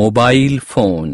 mobile phone